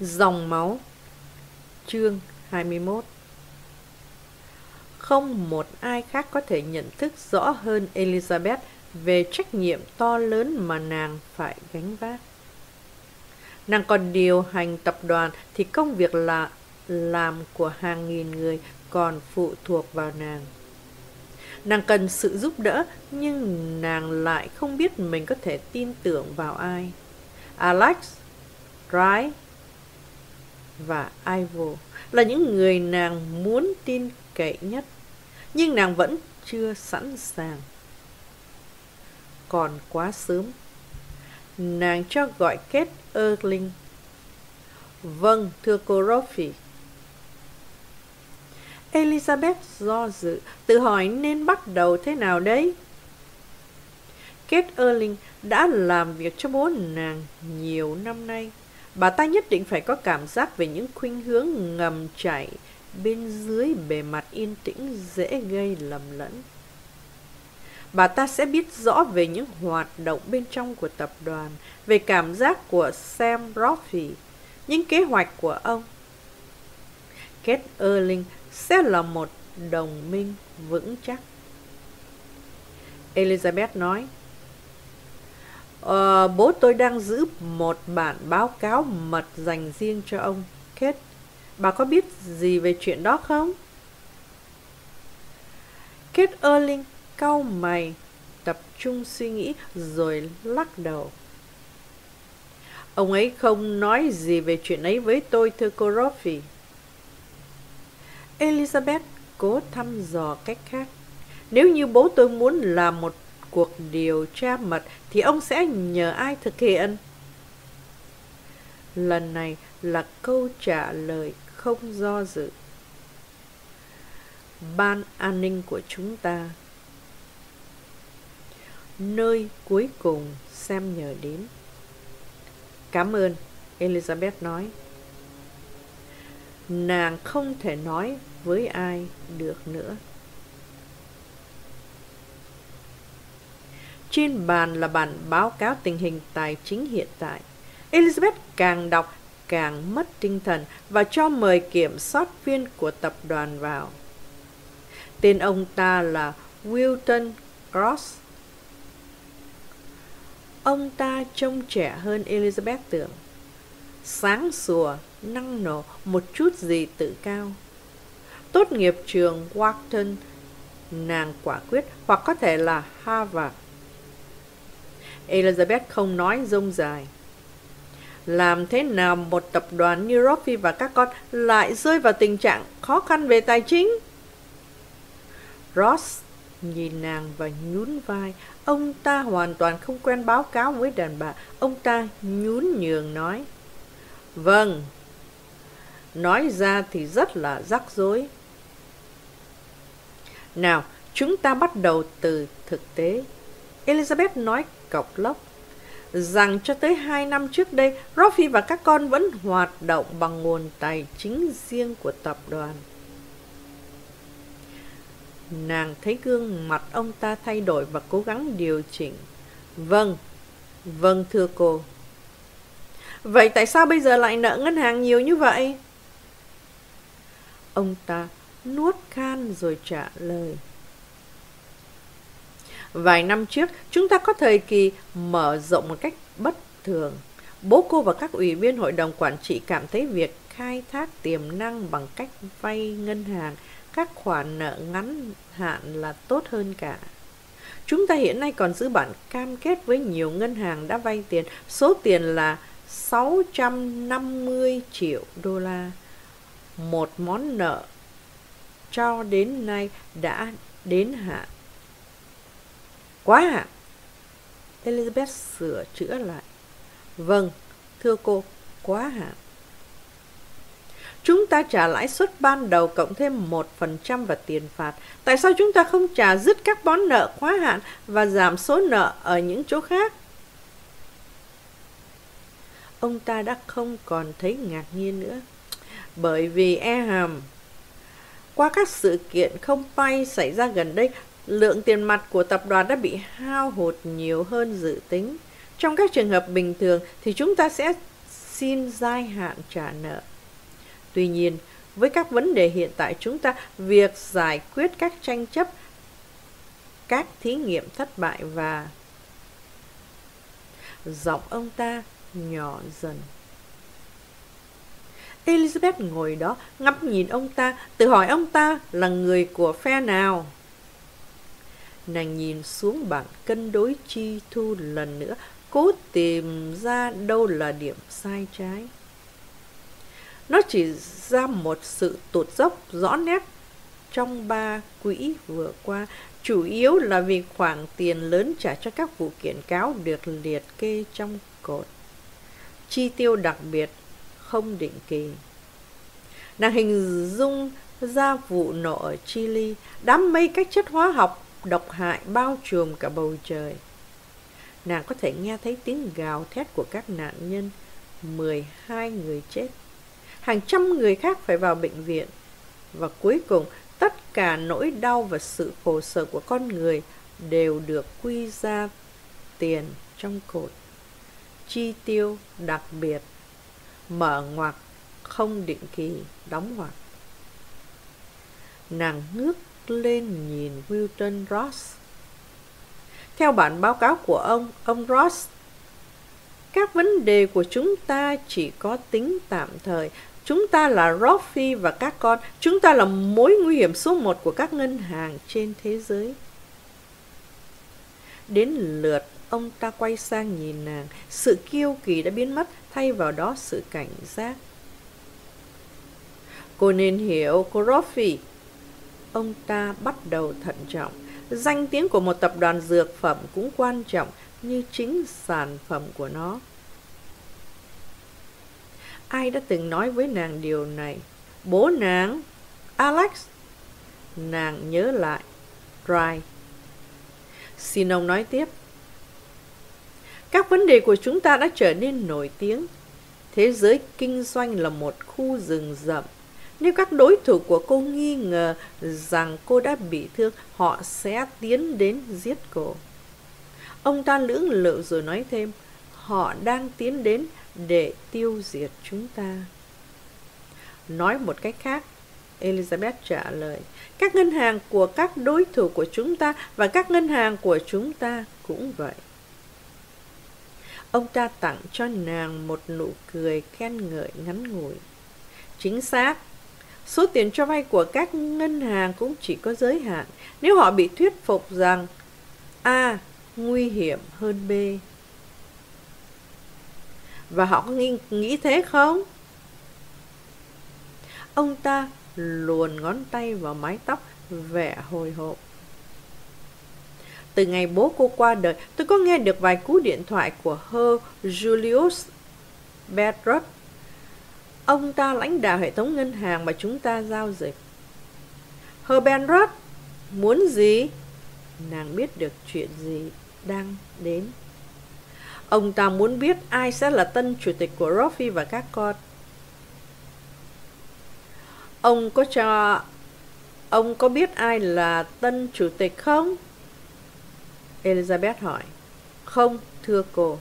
Dòng máu Chương 21 Không một ai khác có thể nhận thức rõ hơn Elizabeth về trách nhiệm to lớn mà nàng phải gánh vác. Nàng còn điều hành tập đoàn thì công việc là làm của hàng nghìn người còn phụ thuộc vào nàng. Nàng cần sự giúp đỡ nhưng nàng lại không biết mình có thể tin tưởng vào ai. Alex, Dry và Ivo là những người nàng muốn tin cậy nhất, nhưng nàng vẫn chưa sẵn sàng. Còn quá sớm. Nàng cho gọi kết Erling. Vâng, thưa cô Roffy. Elizabeth do dự, tự hỏi nên bắt đầu thế nào đấy? Kate Erling đã làm việc cho bố nàng nhiều năm nay. Bà ta nhất định phải có cảm giác về những khuynh hướng ngầm chảy bên dưới bề mặt yên tĩnh dễ gây lầm lẫn. Bà ta sẽ biết rõ về những hoạt động bên trong của tập đoàn, về cảm giác của Sam Roffey, những kế hoạch của ông. Kate Erling sẽ là một đồng minh vững chắc. Elizabeth nói, Ờ, bố tôi đang giữ một bản báo cáo mật dành riêng cho ông. Kate. bà có biết gì về chuyện đó không? Kate Erling cau mày, tập trung suy nghĩ rồi lắc đầu. Ông ấy không nói gì về chuyện ấy với tôi, thưa cô Roffy. Elizabeth cố thăm dò cách khác. Nếu như bố tôi muốn làm một cuộc điều tra mật thì ông sẽ nhờ ai thực hiện? Lần này là câu trả lời không do dự. Ban an ninh của chúng ta Nơi cuối cùng xem nhờ đến Cảm ơn, Elizabeth nói Nàng không thể nói với ai được nữa Trên bàn là bản báo cáo tình hình tài chính hiện tại. Elizabeth càng đọc càng mất tinh thần và cho mời kiểm soát viên của tập đoàn vào. Tên ông ta là Wilton Cross. Ông ta trông trẻ hơn Elizabeth tưởng. Sáng sủa, năng nổ, một chút gì tự cao. Tốt nghiệp trường Wharton, nàng quả quyết hoặc có thể là Harvard. Elizabeth không nói rông dài. Làm thế nào một tập đoàn như Roffy và các con lại rơi vào tình trạng khó khăn về tài chính? Ross nhìn nàng và nhún vai. Ông ta hoàn toàn không quen báo cáo với đàn bà. Ông ta nhún nhường nói. Vâng. Nói ra thì rất là rắc rối. Nào, chúng ta bắt đầu từ thực tế. Elizabeth nói cọc lốc rằng cho tới hai năm trước đây, Rofi và các con vẫn hoạt động bằng nguồn tài chính riêng của tập đoàn. Nàng thấy gương mặt ông ta thay đổi và cố gắng điều chỉnh. Vâng, vâng thưa cô. Vậy tại sao bây giờ lại nợ ngân hàng nhiều như vậy? Ông ta nuốt khan rồi trả lời. Vài năm trước, chúng ta có thời kỳ mở rộng một cách bất thường. Bố cô và các ủy viên hội đồng quản trị cảm thấy việc khai thác tiềm năng bằng cách vay ngân hàng các khoản nợ ngắn hạn là tốt hơn cả. Chúng ta hiện nay còn giữ bản cam kết với nhiều ngân hàng đã vay tiền, số tiền là 650 triệu đô la. Một món nợ cho đến nay đã đến hạn. Quá hạn. Elizabeth sửa chữa lại. Vâng, thưa cô, quá hạn. Chúng ta trả lãi suất ban đầu cộng thêm 1% và tiền phạt. Tại sao chúng ta không trả dứt các món nợ quá hạn và giảm số nợ ở những chỗ khác? Ông ta đã không còn thấy ngạc nhiên nữa. Bởi vì e hàm, qua các sự kiện không may xảy ra gần đây, lượng tiền mặt của tập đoàn đã bị hao hụt nhiều hơn dự tính. Trong các trường hợp bình thường thì chúng ta sẽ xin giai hạn trả nợ. Tuy nhiên, với các vấn đề hiện tại chúng ta, việc giải quyết các tranh chấp, các thí nghiệm thất bại và giọng ông ta nhỏ dần. Elizabeth ngồi đó ngắm nhìn ông ta, tự hỏi ông ta là người của phe nào. Nàng nhìn xuống bảng cân đối chi thu lần nữa, cố tìm ra đâu là điểm sai trái. Nó chỉ ra một sự tụt dốc rõ nét trong ba quỹ vừa qua, chủ yếu là vì khoản tiền lớn trả cho các vụ kiện cáo được liệt kê trong cột. Chi tiêu đặc biệt không định kỳ. Nàng hình dung ra vụ nổ ở Chile, đám mây các chất hóa học độc hại bao trùm cả bầu trời. Nàng có thể nghe thấy tiếng gào thét của các nạn nhân, 12 người chết. Hàng trăm người khác phải vào bệnh viện. Và cuối cùng, tất cả nỗi đau và sự khổ sở của con người đều được quy ra tiền trong cột. Chi tiêu đặc biệt, mở ngoặc, không định kỳ, đóng ngoặc. Nàng ngước lên nhìn Wilton Ross. Theo bản báo cáo của ông, ông Ross, các vấn đề của chúng ta chỉ có tính tạm thời. Chúng ta là Roffy và các con. Chúng ta là mối nguy hiểm số một của các ngân hàng trên thế giới. Đến lượt ông ta quay sang nhìn nàng. Sự kiêu kỳ đã biến mất, thay vào đó sự cảnh giác. Cô nên hiểu, cô Roffy, ông ta bắt đầu thận trọng. Danh tiếng của một tập đoàn dược phẩm cũng quan trọng như chính sản phẩm của nó. Ai đã từng nói với nàng điều này? Bố nàng, Alex. Nàng nhớ lại, Dry. Xin ông nói tiếp. Các vấn đề của chúng ta đã trở nên nổi tiếng. Thế giới kinh doanh là một khu rừng rậm nếu các đối thủ của cô nghi ngờ rằng cô đã bị thương, họ sẽ tiến đến giết cô. Ông ta lưỡng lự rồi nói thêm, họ đang tiến đến để tiêu diệt chúng ta. Nói một cách khác, Elizabeth trả lời, các ngân hàng của các đối thủ của chúng ta và các ngân hàng của chúng ta cũng vậy. Ông ta tặng cho nàng một nụ cười khen ngợi ngắn ngủi. Chính xác, Số tiền cho vay của các ngân hàng cũng chỉ có giới hạn nếu họ bị thuyết phục rằng A nguy hiểm hơn B. Và họ có nghĩ, nghĩ thế không? Ông ta luồn ngón tay vào mái tóc vẻ hồi hộp. Từ ngày bố cô qua đời, tôi có nghe được vài cú điện thoại của Her Julius bedrock Ông ta lãnh đạo hệ thống ngân hàng mà chúng ta giao dịch. Herbenrod muốn gì? Nàng biết được chuyện gì đang đến. Ông ta muốn biết ai sẽ là tân chủ tịch của Roffy và các con. Ông có cho... Ông có biết ai là tân chủ tịch không? Elizabeth hỏi. Không, thưa cô.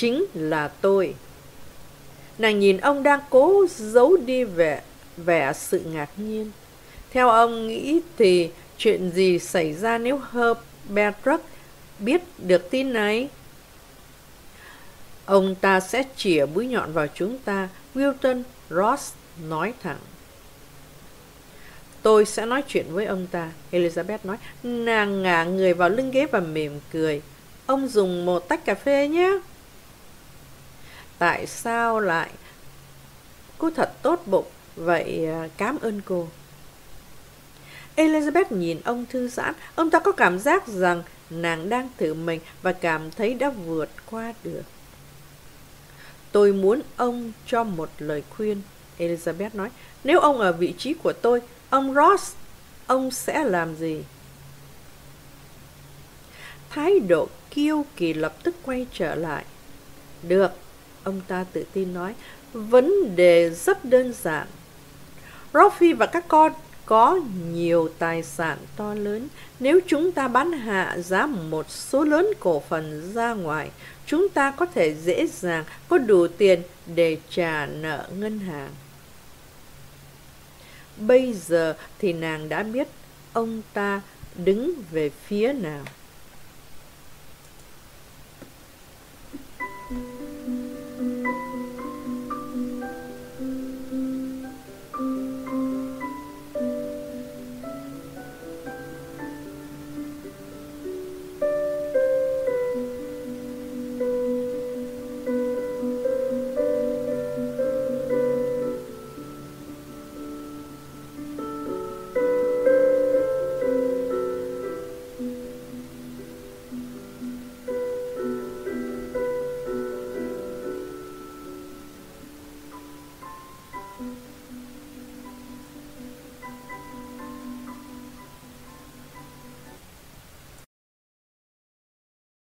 Chính là tôi. Nàng nhìn ông đang cố giấu đi vẻ, vẻ sự ngạc nhiên. Theo ông nghĩ thì chuyện gì xảy ra nếu Herbert biết được tin này? Ông ta sẽ chĩa mũi nhọn vào chúng ta, Wilton Ross nói thẳng. Tôi sẽ nói chuyện với ông ta, Elizabeth nói. Nàng ngả người vào lưng ghế và mỉm cười. Ông dùng một tách cà phê nhé. Tại sao lại Cô thật tốt bụng? Vậy cám cảm ơn cô. Elizabeth nhìn ông thư giãn. Ông ta có cảm giác rằng Nàng đang thử mình Và cảm thấy đã vượt qua được. Tôi muốn ông cho một lời khuyên, Elizabeth nói. Nếu ông ở vị trí của tôi, Ông Ross, Ông sẽ làm gì? Thái độ kiêu kỳ lập tức quay trở lại. Được Ông ta tự tin nói, vấn đề rất đơn giản. Roffy và các con có nhiều tài sản to lớn. Nếu chúng ta bán hạ giá một số lớn cổ phần ra ngoài chúng ta có thể dễ dàng có đủ tiền để trả nợ ngân hàng. Bây giờ thì nàng đã biết ông ta đứng về phía nào.